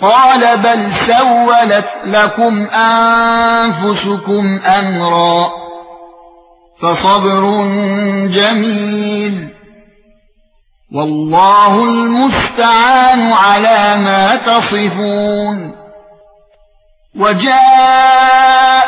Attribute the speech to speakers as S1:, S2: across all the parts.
S1: قال بل سولت لكم أنفسكم أمرا فصبر جميل والله المستعان على ما تصفون وجاءت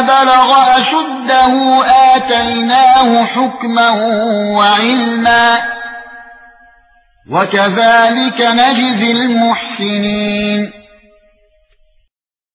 S1: بلغ اشده آتيناه حكما وعلما وكذلك نجزي المحسنين